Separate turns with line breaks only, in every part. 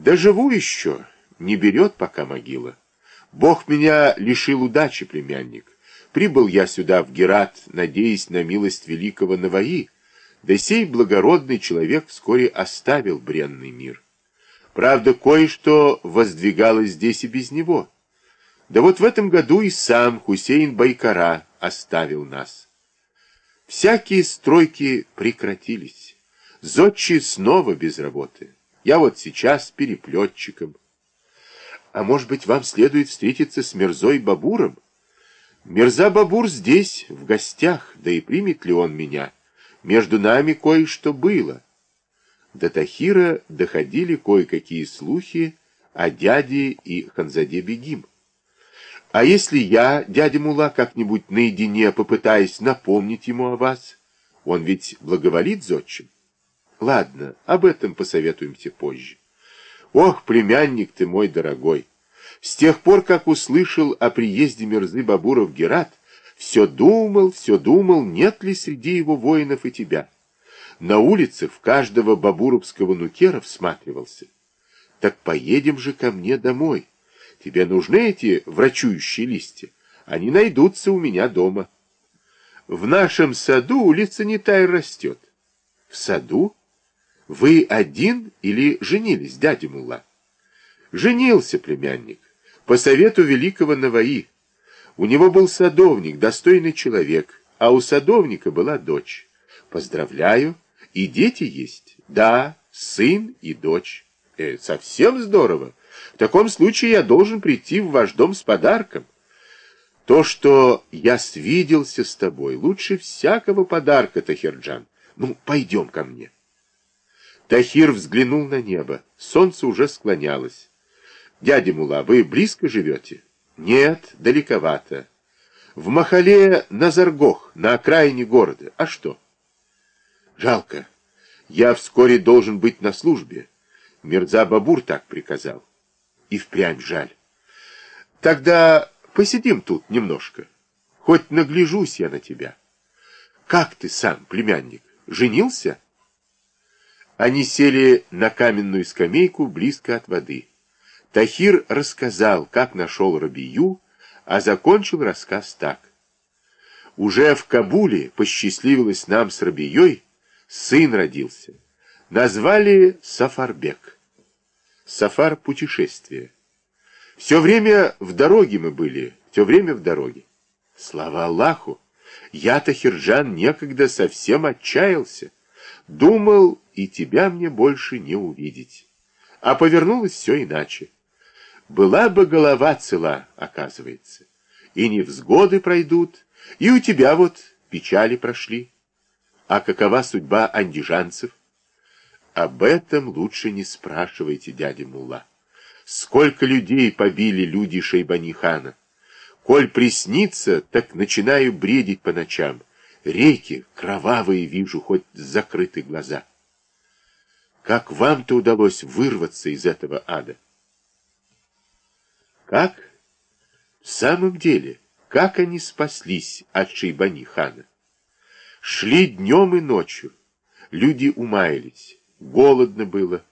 Доживу еще, не берет пока могила. Бог меня лишил удачи, племянник. Прибыл я сюда, в Герат, надеясь на милость великого Наваи, да сей благородный человек вскоре оставил бренный мир. Правда, кое-что воздвигалось здесь и без него. Да вот в этом году и сам Хусейн Байкара оставил нас. Всякие стройки прекратились. Зодчи снова без работы. Я вот сейчас переплетчиком. А может быть, вам следует встретиться с Мерзой Бабуром? Мерза Бабур здесь, в гостях, да и примет ли он меня? Между нами кое-что было. До Тахира доходили кое-какие слухи о дяде и Ханзаде Бегим. А если я, дядя Мула, как-нибудь наедине попытаюсь напомнить ему о вас? Он ведь благоволит зодчим. Ладно, об этом посоветуемся позже. Ох, племянник ты мой дорогой! С тех пор, как услышал о приезде Мерзы Бабура в Герат, все думал, все думал, нет ли среди его воинов и тебя. На улице в каждого бабуровского нукера всматривался. Так поедем же ко мне домой. Тебе нужны эти врачующие листья? Они найдутся у меня дома. В нашем саду улица не тай растет. В саду? Вы один или женились, дядя Мулла? Женился племянник. По совету великого Наваи. У него был садовник, достойный человек, а у садовника была дочь. Поздравляю. И дети есть? Да, сын и дочь. Э, совсем здорово. В таком случае я должен прийти в ваш дом с подарком. То, что я свиделся с тобой, лучше всякого подарка, Тахирджан. Ну, пойдем ко мне. Тахир взглянул на небо. Солнце уже склонялось. «Дядя Мула, вы близко живете?» «Нет, далековато. В Махале на Заргох, на окраине города. А что?» «Жалко. Я вскоре должен быть на службе. Мирза Бабур так приказал. И впрямь жаль. Тогда посидим тут немножко. Хоть нагляжусь я на тебя. Как ты сам, племянник, женился?» Они сели на каменную скамейку близко от воды. Тахир рассказал, как нашел Рабию, а закончил рассказ так. Уже в Кабуле посчастливилось нам с Рабией, сын родился. Назвали Сафарбек. Сафар — путешествие. Все время в дороге мы были, все время в дороге. Слава Аллаху! Я, Тахирджан, некогда совсем отчаялся. Думал, и тебя мне больше не увидеть. А повернулось все иначе. Была бы голова цела, оказывается. И невзгоды пройдут, и у тебя вот печали прошли. А какова судьба андижанцев? Об этом лучше не спрашивайте, дядя Мула. Сколько людей побили люди Шейбанихана. Коль приснится, так начинаю бредить по ночам. Реки кровавые вижу, хоть закрыты глаза. Как вам-то удалось вырваться из этого ада? Как? В самом деле, как они спаслись от Шейбани хана? Шли днем и ночью. Люди умаялись. Голодно было.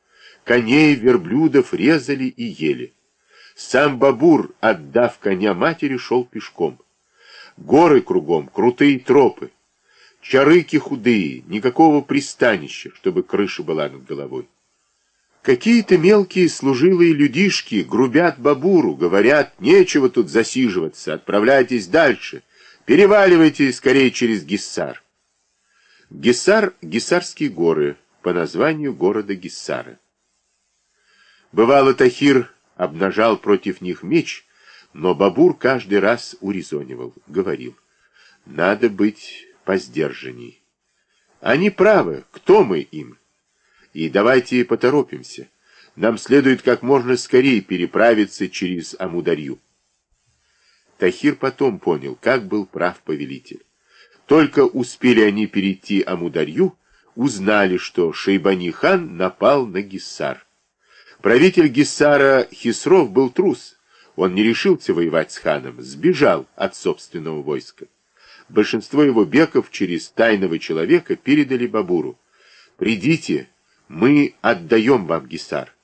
Коней, верблюдов резали и ели. Сам Бабур, отдав коня матери, шел пешком. Горы кругом, крутые тропы. Чарыки худые, никакого пристанища, чтобы крыша была над головой. Какие-то мелкие служилые людишки грубят бабуру, говорят, нечего тут засиживаться, отправляйтесь дальше, переваливайте скорее через Гиссар. Гиссар — Гиссарские горы, по названию города Гиссара. Бывало, Тахир обнажал против них меч, но Бабур каждый раз урезонивал, говорил, надо быть посдержанней. Они правы, кто мы им? И давайте поторопимся. Нам следует как можно скорее переправиться через Амударью. Тахир потом понял, как был прав повелитель. Только успели они перейти Амударью, узнали, что Шейбани-хан напал на Гиссар. Правитель Гиссара Хисров был трус. Он не решился воевать с ханом, сбежал от собственного войска большинство его беков через тайного человека передали Бабуру. «Придите, мы отдаем вам Гисар».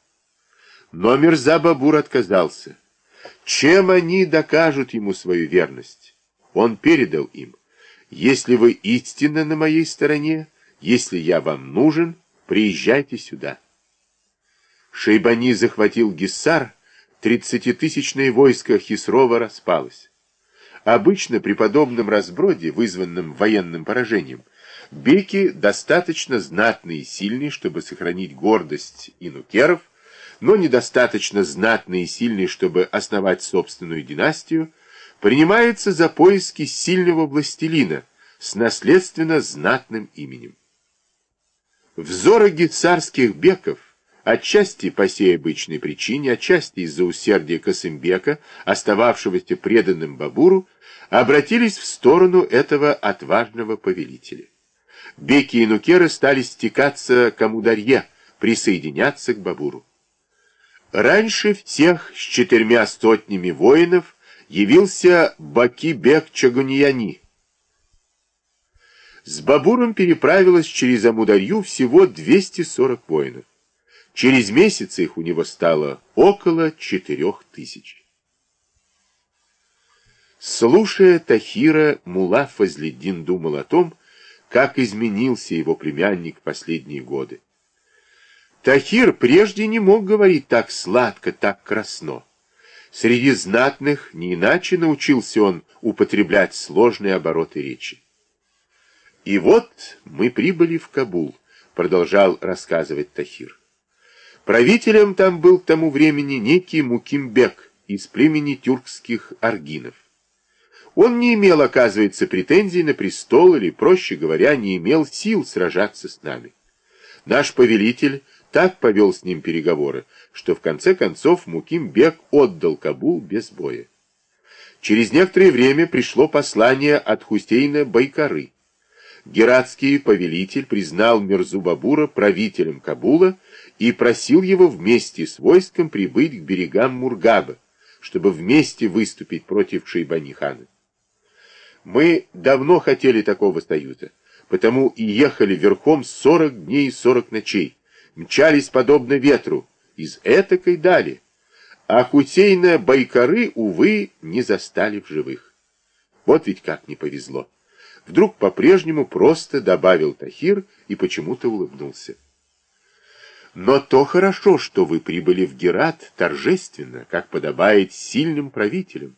Но Мирза Бабур отказался. Чем они докажут ему свою верность? Он передал им. Если вы истинно на моей стороне, если я вам нужен, приезжайте сюда. Шейбани захватил Гиссар, тридцатитысячное войско Хисрова распалось. Обычно при подобном разброде, вызванном военным поражением, беки достаточно знатные и сильные, чтобы сохранить гордость инукеров, но недостаточно знатные и сильные, чтобы основать собственную династию, принимаются за поиски сильного властелина с наследственно знатным именем. Взоры гицарских беков, отчасти по сей обычной причине, отчасти из-за усердия Касымбека, остававшегося преданным Бабуру, обратились в сторону этого отважного повелителя. Беки и нукеры стали стекаться к Амударье, присоединяться к Бабуру. Раньше всех с четырьмя сотнями воинов явился Баки-бек Чагуньяни. С Бабуром переправилось через Амударью всего 240 воинов. Через месяц их у него стало около четырех тысяч. Слушая Тахира, Мула Фазледдин думал о том, как изменился его племянник последние годы. Тахир прежде не мог говорить так сладко, так красно. Среди знатных не иначе научился он употреблять сложные обороты речи. «И вот мы прибыли в Кабул», — продолжал рассказывать Тахир. Правителем там был к тому времени некий Мукимбек из племени тюркских аргинов. Он не имел, оказывается, претензий на престол или, проще говоря, не имел сил сражаться с нами. Наш повелитель так повел с ним переговоры, что в конце концов Муким-бек отдал Кабул без боя. Через некоторое время пришло послание от Хусейна Байкары. Гератский повелитель признал Мирзу-Бабура правителем Кабула и просил его вместе с войском прибыть к берегам Мургаба, чтобы вместе выступить против Шейбани-хана. Мы давно хотели такого союза, потому и ехали верхом 40 дней и 40 ночей, мчались подобно ветру, из этакой дали. А Хусейна Байкары, увы, не застали в живых. Вот ведь как не повезло. Вдруг по-прежнему просто добавил Тахир и почему-то улыбнулся. Но то хорошо, что вы прибыли в Герат торжественно, как подобает сильным правителям.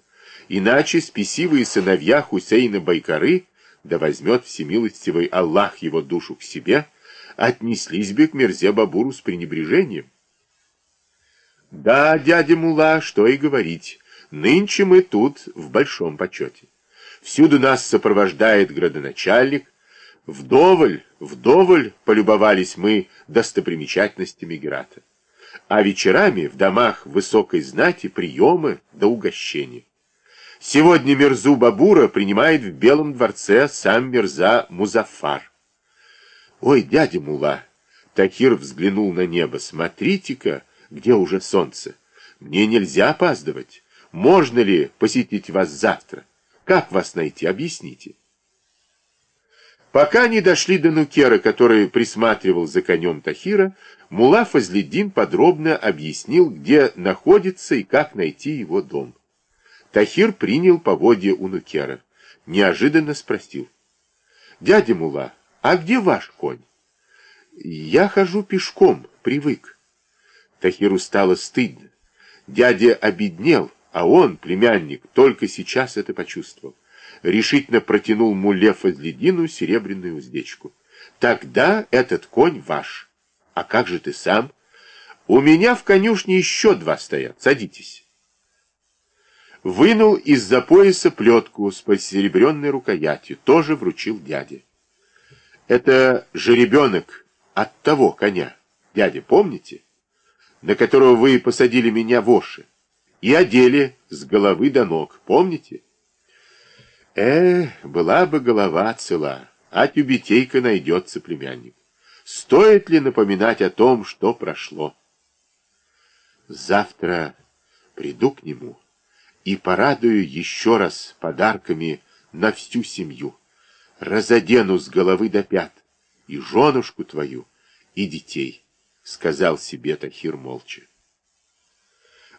Иначе спесивые сыновья Хусейна Байкары, да возьмет всемилостивый Аллах его душу к себе, отнеслись бы к Мерзе Бабуру с пренебрежением. Да, дядя Мула, что и говорить, нынче мы тут в большом почете. Всюду нас сопровождает градоначальник. Вдоволь, вдоволь полюбовались мы достопримечательностями Герата. А вечерами в домах высокой знати приемы да угощения. Сегодня Мирзу Бабура принимает в Белом дворце сам Мирза Музафар. «Ой, дядя Мула!» Такир взглянул на небо. «Смотрите-ка, где уже солнце! Мне нельзя опаздывать. Можно ли посетить вас завтра? Как вас найти? Объясните». Пока не дошли до Нукера, который присматривал за конем Тахира, Мула Фазледдин подробно объяснил, где находится и как найти его дом. Тахир принял поводья у Нукера. Неожиданно спросил. «Дядя Мула, «А где ваш конь?» «Я хожу пешком, привык». Тахиру стало стыдно. Дядя обеднел, а он, племянник, только сейчас это почувствовал. Решительно протянул муле Фазледину серебряную уздечку. «Тогда этот конь ваш. А как же ты сам?» «У меня в конюшне еще два стоят. Садитесь». Вынул из-за пояса плетку с посеребренной рукоятью, тоже вручил дяде. Это жеребенок от того коня, дядя, помните? На которого вы посадили меня в оши и одели с головы до ног, помните? Э, была бы голова цела, а тюбетейка найдется, племянник. Стоит ли напоминать о том, что прошло? Завтра приду к нему и порадую еще раз подарками на всю семью разодену с головы до пят, и женушку твою, и детей, — сказал себе Тахир молча.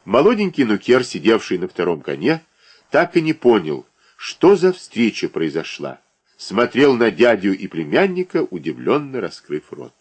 Молоденький нукер, сидевший на втором коне, так и не понял, что за встреча произошла. Смотрел на дядю и племянника, удивленно раскрыв рот.